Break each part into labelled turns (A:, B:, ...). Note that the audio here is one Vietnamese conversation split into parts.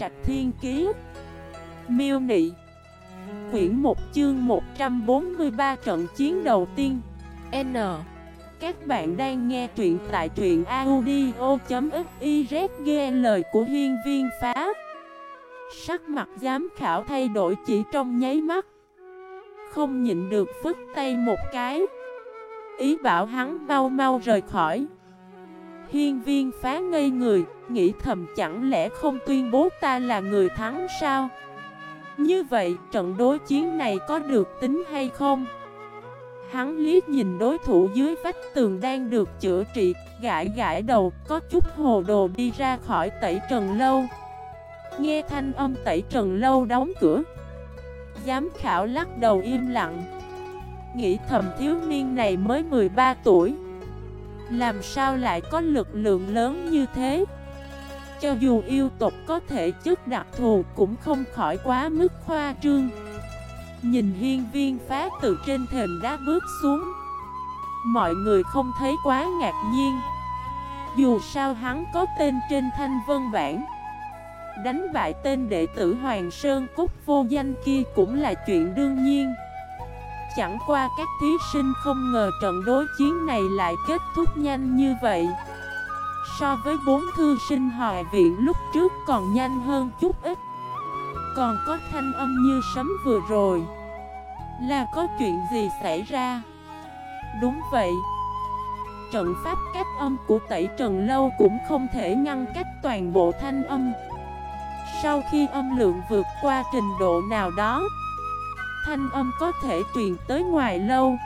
A: Trạch Thiên Kiế Miêu Nị. Quyển 1 chương 143 trận chiến đầu tiên. N. Các bạn đang nghe truyện tại truyện audio.xyz lời của hiên viên phá. Sắc mặt giám khảo thay đổi chỉ trong nháy mắt. Không nhịn được phức tay một cái. Ý bảo hắn mau mau rời khỏi. Hiên viên phá ngây người, Nghĩ thầm chẳng lẽ không tuyên bố ta là người thắng sao? Như vậy, trận đối chiến này có được tính hay không? Hắn liếc nhìn đối thủ dưới vách tường đang được chữa trị, Gãi gãi đầu, có chút hồ đồ đi ra khỏi tẩy trần lâu. Nghe thanh âm tẩy trần lâu đóng cửa. Giám khảo lắc đầu im lặng. Nghĩ thầm thiếu niên này mới 13 tuổi. Làm sao lại có lực lượng lớn như thế? Cho dù yêu tộc có thể chức đặc thù cũng không khỏi quá mức khoa trương. Nhìn hiên viên phá từ trên thềm đá bước xuống. Mọi người không thấy quá ngạc nhiên. Dù sao hắn có tên trên thanh vân bản Đánh bại tên đệ tử Hoàng Sơn Cúc vô danh kia cũng là chuyện đương nhiên. Chẳng qua các thí sinh không ngờ trận đối chiến này lại kết thúc nhanh như vậy. So với bốn thư sinh hòa viện lúc trước còn nhanh hơn chút ít. Còn có thanh âm như sấm vừa rồi. Là có chuyện gì xảy ra? Đúng vậy. Trận pháp cách âm của tẩy trần lâu cũng không thể ngăn cách toàn bộ thanh âm. Sau khi âm lượng vượt qua trình độ nào đó thanh âm có thể truyền tới ngoài lâu.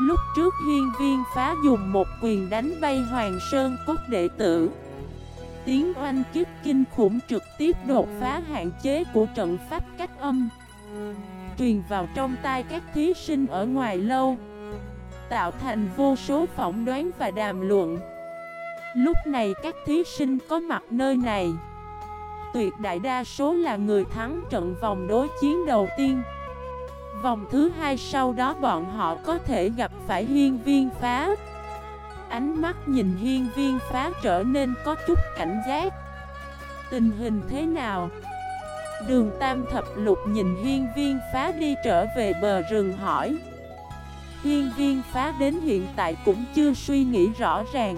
A: Lúc trước hiên viên phá dùng một quyền đánh bay Hoàng Sơn cốt đệ tử. Tiếng oanh kiếp kinh khủng trực tiếp đột phá hạn chế của trận pháp cách âm. Truyền vào trong tai các thí sinh ở ngoài lâu, Tạo thành vô số phỏng đoán và đàm luận. Lúc này các thí sinh có mặt nơi này. Tuyệt đại đa số là người thắng trận vòng đối chiến đầu tiên. Vòng thứ hai sau đó bọn họ có thể gặp phải hiên viên phá. Ánh mắt nhìn hiên viên phá trở nên có chút cảnh giác. Tình hình thế nào? Đường Tam Thập Lục nhìn hiên viên phá đi trở về bờ rừng hỏi. Hiên viên phá đến hiện tại cũng chưa suy nghĩ rõ ràng.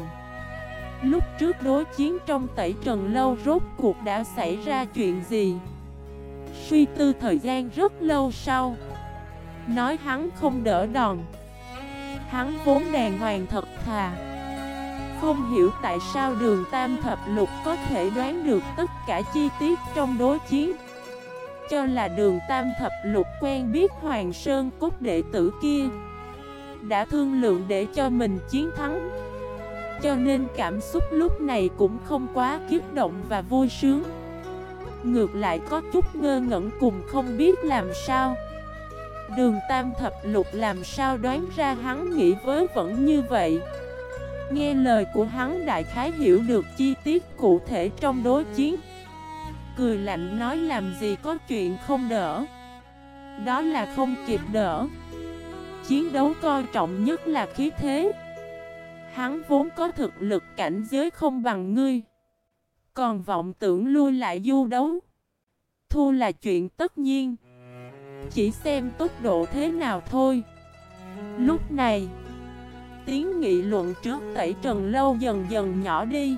A: Lúc trước đối chiến trong tẩy trần lâu rốt cuộc đã xảy ra chuyện gì? Suy tư thời gian rất lâu sau. Nói hắn không đỡ đòn. Hắn vốn đàng hoàng thật thà. Không hiểu tại sao đường tam thập lục có thể đoán được tất cả chi tiết trong đối chiến. Cho là đường tam thập lục quen biết Hoàng Sơn cốt đệ tử kia. Đã thương lượng để cho mình chiến thắng. Cho nên cảm xúc lúc này cũng không quá kiếp động và vui sướng. Ngược lại có chút ngơ ngẩn cùng không biết làm sao. Đường Tam Thập Lục làm sao đoán ra hắn nghĩ với vẫn như vậy? Nghe lời của hắn, đại khái hiểu được chi tiết cụ thể trong đối chiến. Cười lạnh nói làm gì có chuyện không đỡ. Đó là không kịp đỡ. Chiến đấu coi trọng nhất là khí thế. Hắn vốn có thực lực cảnh giới không bằng ngươi. Còn vọng tưởng lui lại du đấu. Thu là chuyện tất nhiên chỉ xem tốc độ thế nào thôi. Lúc này, Tiếng nghị luận trước tẩy trần lâu dần dần nhỏ đi.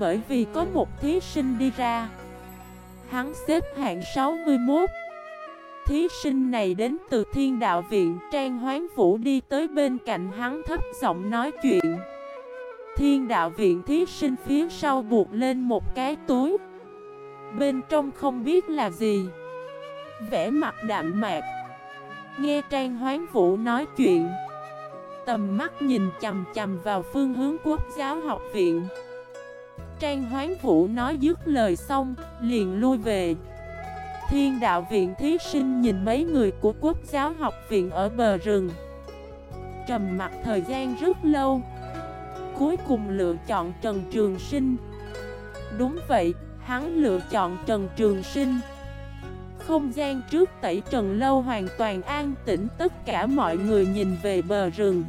A: Bởi vì có một thí sinh đi ra. Hắn xếp hạng 61 Thí sinh này đến từ thiên đạo viện Trang Hoán Vũ đi tới bên cạnh hắn thấp giọng nói chuyện. Thiên đạo viện thí sinh phía sau buộc lên một cái túi. Bên trong không biết là gì vẻ mặt đạm mạc. Nghe Trang Hoán Vũ nói chuyện Tầm mắt nhìn chầm chầm vào phương hướng quốc giáo học viện. Trang Hoán Vũ nói dứt lời xong, liền lui về. Thiên đạo viện thí sinh nhìn mấy người của quốc giáo học viện ở bờ rừng. Trầm mặt thời gian rất lâu Cuối cùng lựa chọn Trần Trường Sinh. Đúng vậy, hắn lựa chọn Trần Trường Sinh không gian trước tẩy trần lâu hoàn toàn an tĩnh, Tất cả mọi người nhìn về bờ rừng.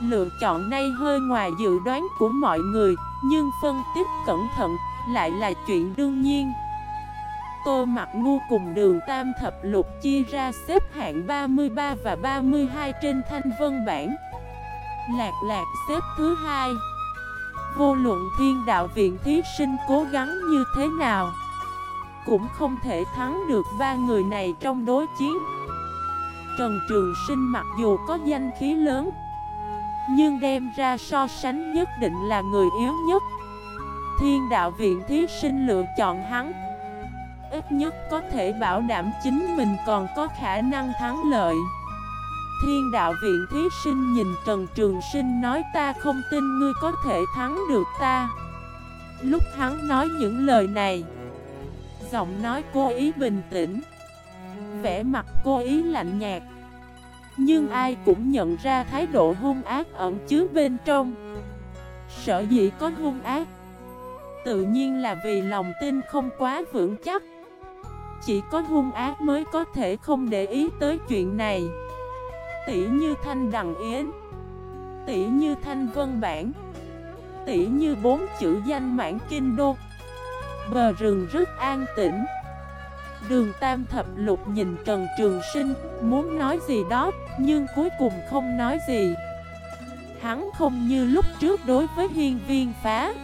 A: Lựa chọn này hơi ngoài dự đoán của mọi người, Nhưng phân tích cẩn thận lại là chuyện đương nhiên. Tô mặc Ngu cùng đường Tam Thập Lục chia ra xếp hạng 33 và 32 trên thanh vân bản Lạc lạc xếp thứ hai. Vô luận thiên đạo viện thí sinh cố gắng như thế nào? Cũng không thể thắng được ba người này trong đối chiến. Trần Trường Sinh mặc dù có danh khí lớn, Nhưng đem ra so sánh nhất định là người yếu nhất. Thiên đạo viện thí sinh lựa chọn hắn, Ít nhất có thể bảo đảm chính mình còn có khả năng thắng lợi. Thiên đạo viện thí sinh nhìn Trần Trường Sinh nói, ta không tin ngươi có thể thắng được ta. Lúc hắn nói những lời này Giọng nói cô ý bình tĩnh. Vẻ mặt cô ý lạnh nhạt. Nhưng ai cũng nhận ra thái độ hung ác ẩn chứa bên trong. Sợ dĩ có hung ác, Tự nhiên là vì lòng tin không quá vững chắc. Chỉ có hung ác mới có thể không để ý tới chuyện này. Tỷ như Thanh Đằng Yến, Tỷ như Thanh Vân Bản, Tỷ như bốn chữ danh mãn kinh đô. Bờ rừng rất an tĩnh. Đường Tam Thập Lục nhìn Trần Trường Sinh Muốn nói gì đó Nhưng cuối cùng không nói gì. Hắn không như lúc trước đối với hiên viên phá.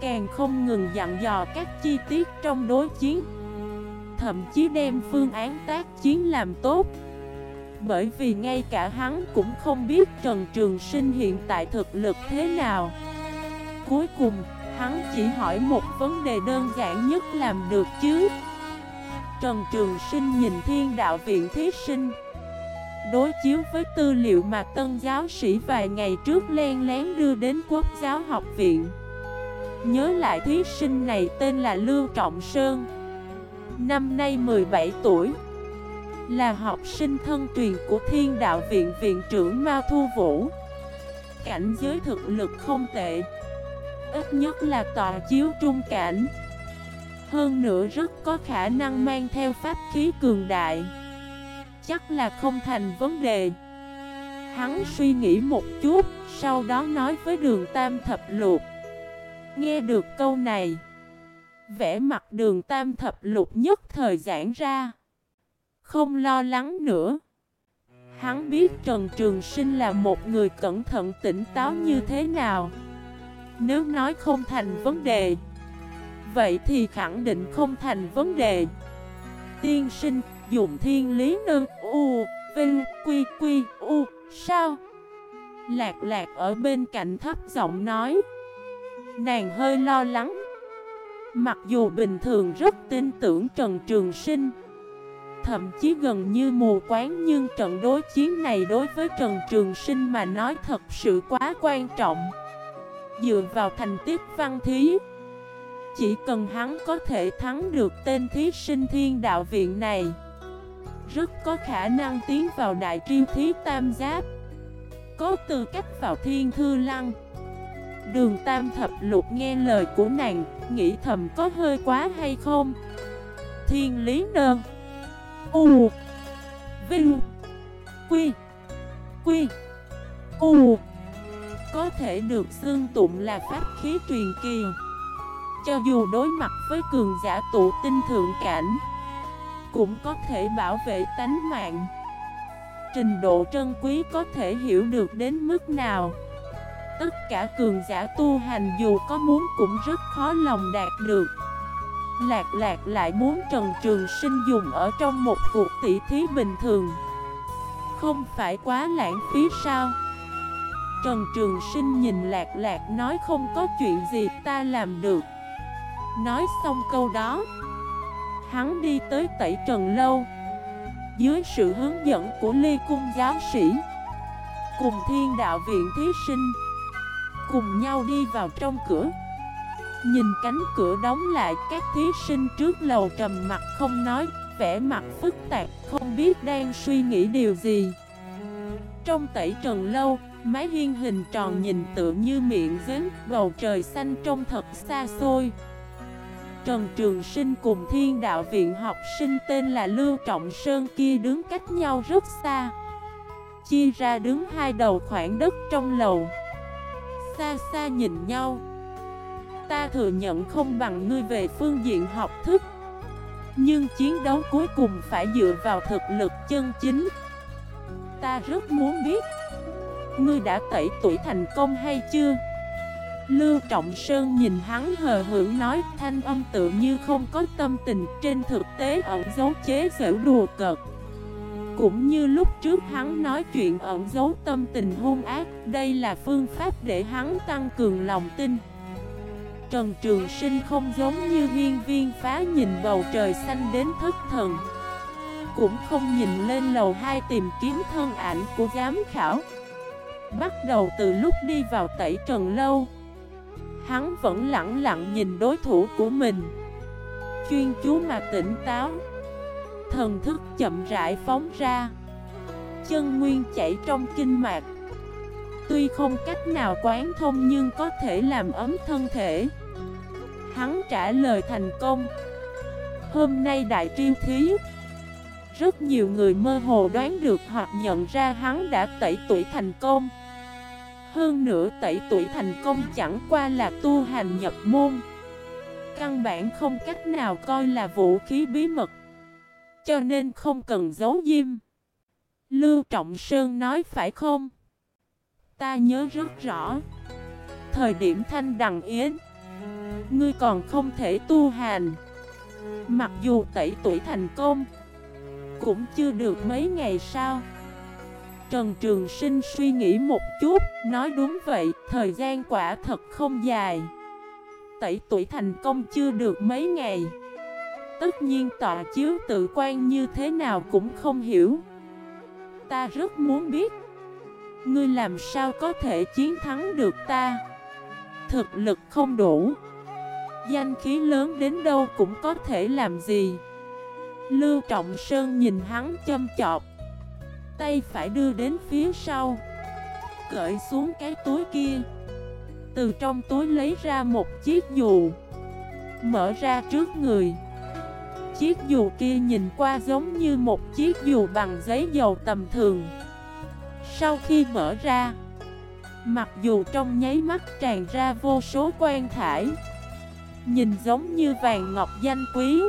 A: Càng không ngừng dặn dò các chi tiết trong đối chiến. Thậm chí đem phương án tác chiến làm tốt. Bởi vì ngay cả hắn cũng không biết Trần Trường Sinh hiện tại thực lực thế nào. Cuối cùng, hắn chỉ hỏi một vấn đề đơn giản nhất làm được chứ? Trần Trường Sinh nhìn thiên đạo viện thí sinh, Đối chiếu với tư liệu mà tân giáo sĩ vài ngày trước len lén đưa đến quốc giáo học viện. Nhớ lại thí sinh này tên là Lưu Trọng Sơn, Năm nay 17 tuổi, Là học sinh thân truyền của thiên đạo viện viện trưởng Mao Thu Vũ. Cảnh giới thực lực không tệ. Ít nhất là tòa chiếu trung cảnh. Hơn nữa rất có khả năng mang theo pháp khí cường đại. Chắc là không thành vấn đề. Hắn suy nghĩ một chút, Sau đó nói với đường tam thập lục. Nghe được câu này Vẽ mặt đường tam thập lục nhất thời giãn ra. Không lo lắng nữa. Hắn biết Trần Trường Sinh là một người cẩn thận tỉnh táo như thế nào. Nếu nói không thành vấn đề, Vậy thì khẳng định không thành vấn đề. Tiên sinh, dùng thiên lý nâng U, Vinh, Quy Quy, U, Sao? Lạc lạc ở bên cạnh thấp giọng nói. Nàng hơi lo lắng. Mặc dù bình thường rất tin tưởng Trần Trường Sinh, Thậm chí gần như mù quáng, Nhưng trận đối chiến này đối với Trần Trường Sinh mà nói thật sự quá quan trọng. Dựa vào thành tích văn thí, chỉ cần hắn có thể thắng được tên thí sinh thiên đạo viện này, Rất có khả năng tiến vào đại triêu thí tam giáp. Có tư cách vào thiên thư lăng. Đường tam thập lục nghe lời của nàng, Nghĩ thầm có hơi quá hay không? Thiên lý nơn. U. Vinh. Quy. Quy. U. Có thể được xương tụng là pháp khí truyền kỳ cho dù đối mặt với cường giả tụ tinh thượng cảnh, Cũng có thể bảo vệ tánh mạng. Trình độ trân quý có thể hiểu được đến mức nào. Tất cả cường giả tu hành dù có muốn cũng rất khó lòng đạt được. Lạc lạc lại muốn Trần Trường Sinh dùng ở trong một cuộc tỷ thí bình thường. Không phải quá lãng phí sao? Trần Trường Sinh nhìn lạc lạc nói không có chuyện gì ta làm được. Nói xong câu đó, Hắn đi tới tẩy trần lâu. Dưới sự hướng dẫn của ly cung giáo sĩ, Cùng thiên đạo viện thí sinh, Cùng nhau đi vào trong cửa. Nhìn cánh cửa đóng lại, Các thí sinh trước lầu trầm mặt không nói, vẻ mặt phức tạp, Không biết đang suy nghĩ điều gì. Trong tẩy trần lâu Mái hiên hình tròn nhìn tựa như miệng giếng, Bầu trời xanh trông thật xa xôi. Trần Trường Sinh cùng thiên đạo viện học sinh tên là Lưu Trọng Sơn kia đứng cách nhau rất xa, Chia ra đứng hai đầu khoảng đất trong lầu. Xa xa nhìn nhau. Ta thừa nhận không bằng ngươi về phương diện học thức. Nhưng chiến đấu cuối cùng phải dựa vào thực lực chân chính. Ta rất muốn biết Ngươi đã tẩy tuổi thành công hay chưa? Lưu Trọng Sơn nhìn hắn hờ hưởng nói thanh âm tự như không có tâm tình trên thực tế ẩn dấu chế giễu đùa cợt. Cũng như lúc trước hắn nói chuyện ẩn dấu tâm tình hung ác, đây là phương pháp để hắn tăng cường lòng tin. Trần Trường Sinh không giống như viên viên phá nhìn bầu trời xanh đến thất thần. Cũng không nhìn lên lầu hai tìm kiếm thân ảnh của giám khảo. Bắt đầu từ lúc đi vào tẩy trần lâu. Hắn vẫn lặng lặng nhìn đối thủ của mình. Chuyên chú mà tỉnh táo. Thần thức chậm rãi phóng ra. Chân nguyên chảy trong kinh mạch Tuy không cách nào quán thông nhưng có thể làm ấm thân thể. Hắn trả lời thành công. Hôm nay đại triêu thí rất nhiều người mơ hồ đoán được hoặc nhận ra hắn đã tẩy tuổi thành công. Hơn nữa, tẩy tuổi thành công chẳng qua là tu hành nhập môn. Căn bản không cách nào coi là vũ khí bí mật. Cho nên không cần giấu diêm Lưu Trọng Sơn nói phải không? Ta nhớ rất rõ. Thời điểm thanh đằng yến, Ngươi còn không thể tu hành. Mặc dù tẩy tuổi thành công cũng chưa được mấy ngày sau Trần Trường Sinh suy nghĩ một chút, nói đúng vậy, thời gian quả thật không dài. Tẩy tuổi thành công chưa được mấy ngày. Tất nhiên tọa chiếu tự quan như thế nào cũng không hiểu. Ta rất muốn biết, ngươi làm sao có thể chiến thắng được ta. Thực lực không đủ. Danh khí lớn đến đâu cũng có thể làm gì. Lưu Trọng Sơn nhìn hắn châm chọc. Tay phải đưa đến phía sau, Cởi xuống cái túi kia. Từ trong túi lấy ra một chiếc dù, Mở ra trước người. Chiếc dù kia nhìn qua giống như một chiếc dù bằng giấy dầu tầm thường. Sau khi mở ra, Mặc dù trong nháy mắt tràn ra vô số quan thải, Nhìn giống như vàng ngọc danh quý.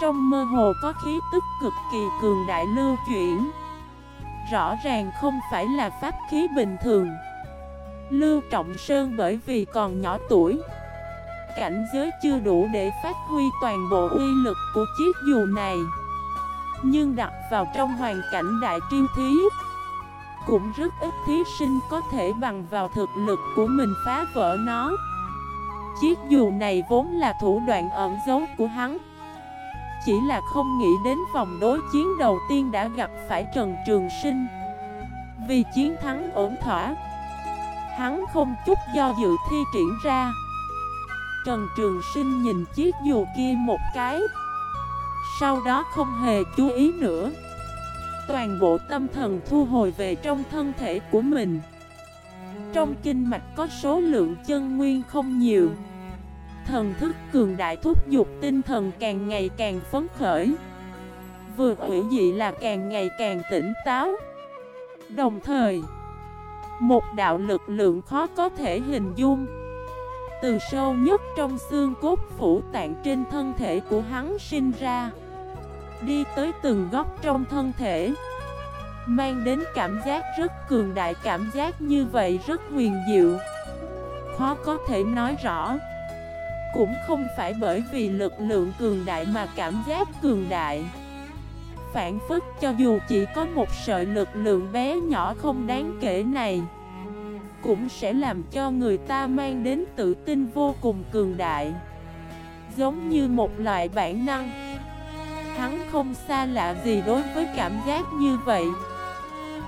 A: Trong mơ hồ có khí tức cực kỳ cường đại lưu chuyển. Rõ ràng không phải là pháp khí bình thường. Lưu Trọng Sơn bởi vì còn nhỏ tuổi, Cảnh giới chưa đủ để phát huy toàn bộ uy lực của chiếc dù này. Nhưng đặt vào trong hoàn cảnh đại triêu thí, Cũng rất ít thí sinh có thể bằng vào thực lực của mình phá vỡ nó. Chiếc dù này vốn là thủ đoạn ẩn giấu của hắn chỉ là không nghĩ đến vòng đối chiến đầu tiên đã gặp phải Trần Trường Sinh. Vì chiến thắng ổn thỏa, Hắn không chút do dự thi triển ra. Trần Trường Sinh nhìn chiếc dù kia một cái, Sau đó không hề chú ý nữa. Toàn bộ tâm thần thu hồi về trong thân thể của mình. Trong kinh mạch có số lượng chân nguyên không nhiều. Thần thức cường đại thúc giục tinh thần càng ngày càng phấn khởi. Vừa ủy dị là càng ngày càng tỉnh táo. Đồng thời, Một đạo lực lượng khó có thể hình dung. Từ sâu nhất trong xương cốt phủ tạng trên thân thể của hắn sinh ra, Đi tới từng góc trong thân thể, Mang đến cảm giác rất cường đại, Cảm giác như vậy rất huyền diệu. Khó có thể nói rõ cũng không phải bởi vì lực lượng cường đại mà cảm giác cường đại. Phản phức cho dù chỉ có một sợi lực lượng bé nhỏ không đáng kể này, Cũng sẽ làm cho người ta mang đến tự tin vô cùng cường đại. Giống như một loại bản năng, Hắn không xa lạ gì đối với cảm giác như vậy.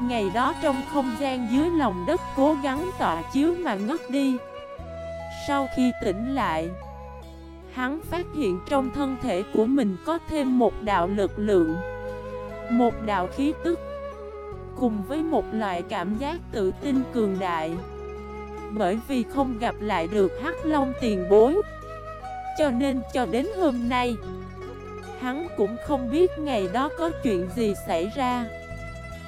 A: Ngày đó trong không gian dưới lòng đất cố gắng tọa chiếu mà ngất đi. Sau khi tỉnh lại Hắn phát hiện trong thân thể của mình có thêm một đạo lực lượng, Một đạo khí tức, Cùng với một loại cảm giác tự tin cường đại. Bởi vì không gặp lại được Hắc Long tiền bối, Cho nên cho đến hôm nay, Hắn cũng không biết ngày đó có chuyện gì xảy ra.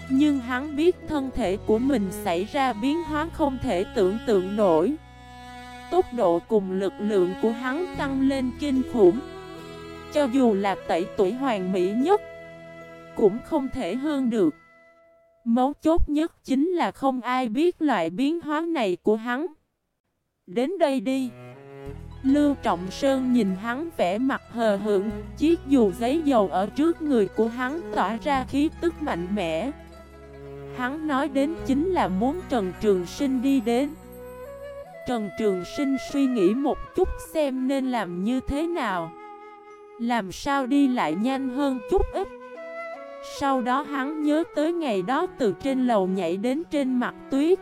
A: Nhưng hắn biết thân thể của mình xảy ra biến hóa không thể tưởng tượng nổi tốc độ cùng lực lượng của hắn tăng lên kinh khủng. Cho dù là tẩy tuổi hoàng mỹ nhất, Cũng không thể hơn được. Mấu chốt nhất chính là không ai biết loại biến hóa này của hắn. Đến đây đi. Lưu Trọng Sơn nhìn hắn vẻ mặt hờ hững, Chiếc dù giấy dầu ở trước người của hắn tỏa ra khí tức mạnh mẽ. Hắn nói đến chính là muốn Trần Trường Sinh đi đến. Trần Trường Sinh suy nghĩ một chút xem nên làm như thế nào. Làm sao đi lại nhanh hơn chút ít. Sau đó hắn nhớ tới ngày đó từ trên lầu nhảy đến trên mặt tuyết.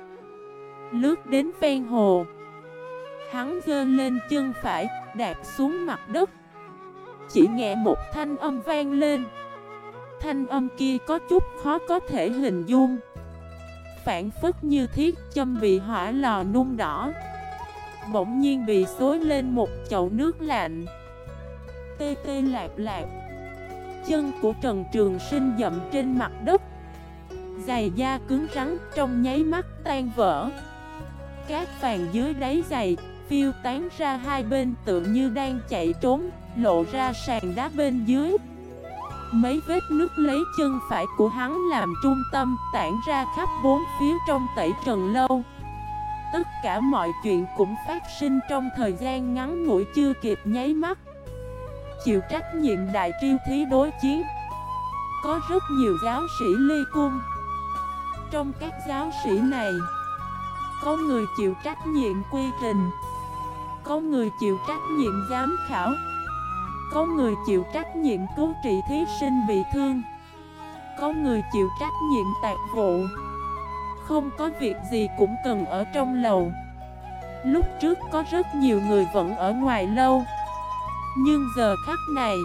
A: Lướt đến ven hồ. Hắn gơ lên chân phải, đạp xuống mặt đất. Chỉ nghe một thanh âm vang lên. Thanh âm kia có chút khó có thể hình dung. Phản phức như thiết châm bị hỏa lò nung đỏ. Bỗng nhiên bị xối lên một chậu nước lạnh. Tê tê lạc lạc Chân của Trần Trường Sinh dậm trên mặt đất. Giày da cứng rắn trong nháy mắt tan vỡ. Cát vàng dưới đáy giày phiêu tán ra hai bên tựa như đang chạy trốn, Lộ ra sàn đá bên dưới. Mấy vết nước lấy chân phải của hắn làm trung tâm tản ra khắp bốn phía trong tẩy trần lâu. Tất cả mọi chuyện cũng phát sinh trong thời gian ngắn ngủi chưa kịp nháy mắt. Chịu trách nhiệm đại triêu thí đối chiến. Có rất nhiều giáo sĩ ly cung. Trong các giáo sĩ này, Có người chịu trách nhiệm quy trình. Có người chịu trách nhiệm giám khảo. Có người chịu trách nhiệm cứu trị thí sinh bị thương. Có người chịu trách nhiệm tạc vụ. Không có việc gì cũng cần ở trong lầu. Lúc trước có rất nhiều người vẫn ở ngoài lâu. Nhưng giờ khắc này,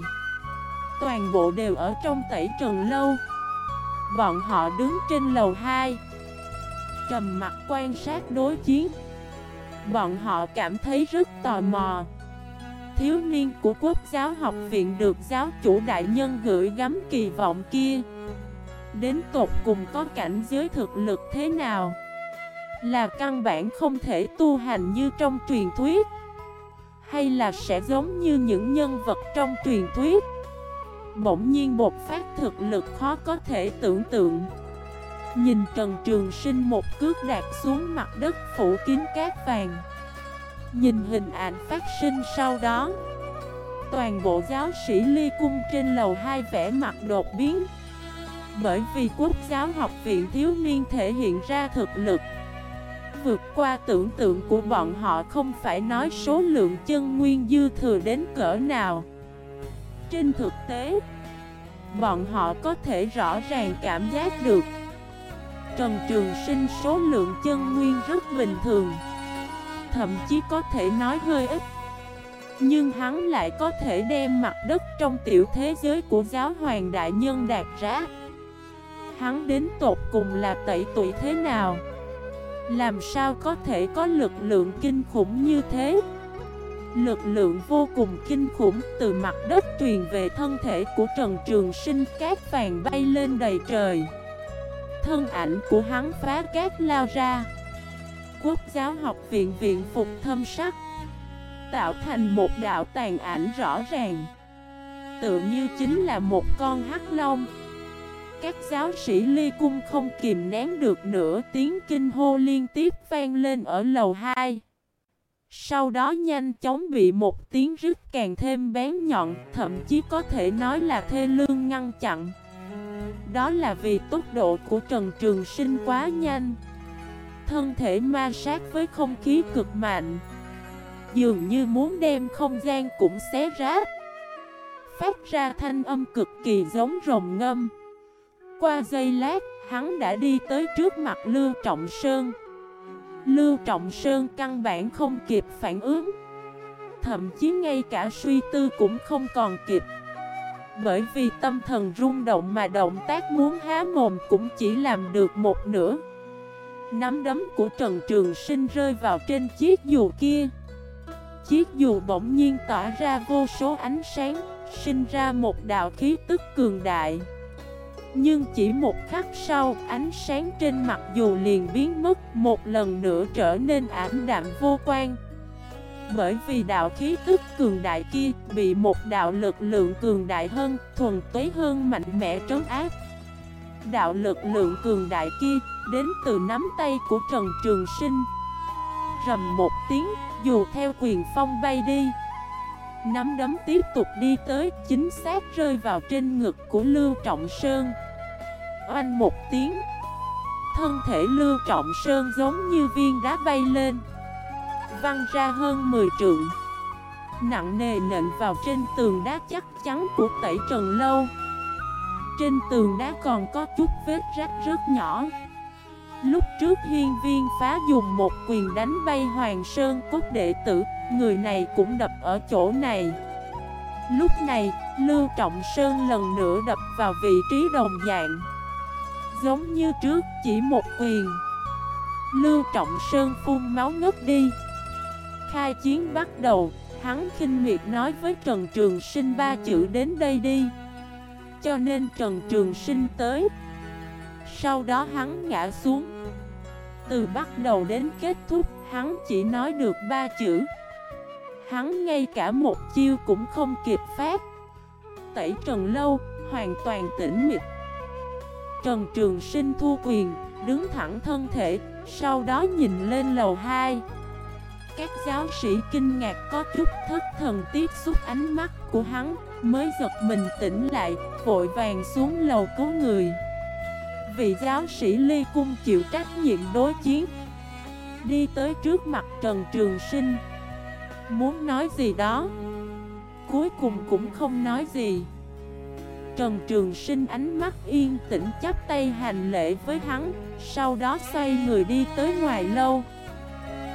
A: Toàn bộ đều ở trong tẩy trần lâu. Bọn họ đứng trên lầu 2 Trầm mặt quan sát đối chiến. Bọn họ cảm thấy rất tò mò. Thiếu niên của quốc giáo học viện được giáo chủ đại nhân gửi gắm kỳ vọng kia. Đến tột cùng có cảnh giới thực lực thế nào? Là căn bản không thể tu hành như trong truyền thuyết, Hay là sẽ giống như những nhân vật trong truyền thuyết? Bỗng nhiên một phát thực lực khó có thể tưởng tượng. Nhìn Trần Trường Sinh một cước đạp xuống mặt đất phủ kín cát vàng. Nhìn hình ảnh phát sinh sau đó. Toàn bộ giáo sĩ ly cung trên lầu hai vẻ mặt đột biến. Bởi vì quốc giáo học viện thiếu niên thể hiện ra thực lực. Vượt qua tưởng tượng của bọn họ không phải nói số lượng chân nguyên dư thừa đến cỡ nào. Trên thực tế, Bọn họ có thể rõ ràng cảm giác được. Trần Trường Sinh số lượng chân nguyên rất bình thường. Thậm chí có thể nói hơi ít. Nhưng hắn lại có thể đem mặt đất trong tiểu thế giới của giáo hoàng đại nhân đạt ra. Hắn đến tột cùng là tẩy tuổi thế nào? Làm sao có thể có lực lượng kinh khủng như thế? Lực lượng vô cùng kinh khủng từ mặt đất truyền về thân thể của Trần Trường Sinh cát vàng bay lên đầy trời. Thân ảnh của hắn phá cát lao ra. Quốc giáo học viện viện phục thâm sắc Tạo thành một đạo tàn ảnh rõ ràng Tự như chính là một con hắc long các giáo sĩ ly cung không kìm nén được nữa tiếng kinh hô liên tiếp vang lên ở lầu 2. Sau đó nhanh chóng bị một tiếng rít càng thêm bén nhọn, thậm chí có thể nói là thê lương ngăn chặn. Đó là vì tốc độ của Trần Trường Sinh quá nhanh. Thân thể ma sát với không khí cực mạnh. Dường như muốn đem không gian cũng xé rách. Phát ra thanh âm cực kỳ giống rồng ngâm. Qua giây lát, hắn đã đi tới trước mặt Lưu Trọng Sơn Lưu Trọng Sơn căn bản không kịp phản ứng Thậm chí ngay cả suy tư cũng không còn kịp Bởi vì tâm thần rung động mà động tác muốn há mồm cũng chỉ làm được một nửa Nắm đấm của Trần Trường Sinh rơi vào trên chiếc dù kia. Chiếc dù bỗng nhiên tỏa ra vô số ánh sáng Sinh ra một đạo khí tức cường đại. Nhưng chỉ một khắc sau, ánh sáng trên mặt dù liền biến mất một lần nữa trở nên ảm đạm vô quan. Bởi vì đạo khí tức cường đại kia bị một đạo lực lượng cường đại hơn, thuần túy hơn mạnh mẽ trấn áp. Đạo lực lượng cường đại kia đến từ nắm tay của Trần Trường Sinh. Rầm một tiếng, dù theo quyền phong bay đi. Nắm đấm tiếp tục đi tới, chính xác rơi vào trên ngực của Lưu Trọng Sơn. Oanh một tiếng. Thân thể Lưu Trọng Sơn giống như viên đá bay lên văng ra hơn 10 trượng Nặng nề nện vào trên tường đá chắc chắn của tẩy trần lâu trên tường đá còn có chút vết rách rất nhỏ. Lúc trước hiên viên phá dùng một quyền đánh bay Hoàng Sơn cốt đệ tử Người này cũng đập ở chỗ này. Lúc này, Lưu Trọng Sơn lần nữa đập vào vị trí đồng dạng. Giống như trước, chỉ một quyền. Lưu Trọng Sơn phun máu ngất đi. Khai chiến bắt đầu, hắn khinh miệt nói với Trần Trường Sinh ba chữ đến đây đi. Cho nên Trần Trường Sinh tới. Sau đó hắn ngã xuống. Từ bắt đầu đến kết thúc, hắn chỉ nói được ba chữ. Hắn ngay cả một chiêu cũng không kịp phát. Tẩy Trần Lâu, hoàn toàn tĩnh mịch. Trần Trường Sinh thu quyền, đứng thẳng thân thể, sau đó nhìn lên lầu 2. Các giáo sĩ kinh ngạc có chút thất thần tiếp xúc ánh mắt của hắn Mới giật mình tỉnh lại, vội vàng xuống lầu cứu người. Vị giáo sĩ Ly Cung chịu trách nhiệm đối chiến. Đi tới trước mặt Trần Trường Sinh. Muốn nói gì đó? Cuối cùng cũng không nói gì. Trần Trường Sinh ánh mắt yên tĩnh chắp tay hành lễ với hắn Sau đó xoay người đi tới ngoài lâu.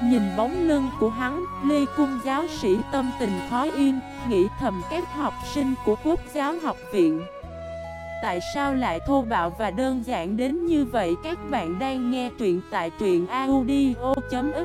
A: Nhìn bóng lưng của hắn, Lê Cung giáo sĩ tâm tình khó yên, nghĩ thầm các học sinh của quốc giáo học viện. Tại sao lại thô bạo và đơn giản đến như vậy? Các bạn đang nghe truyện tại truyện audio.fif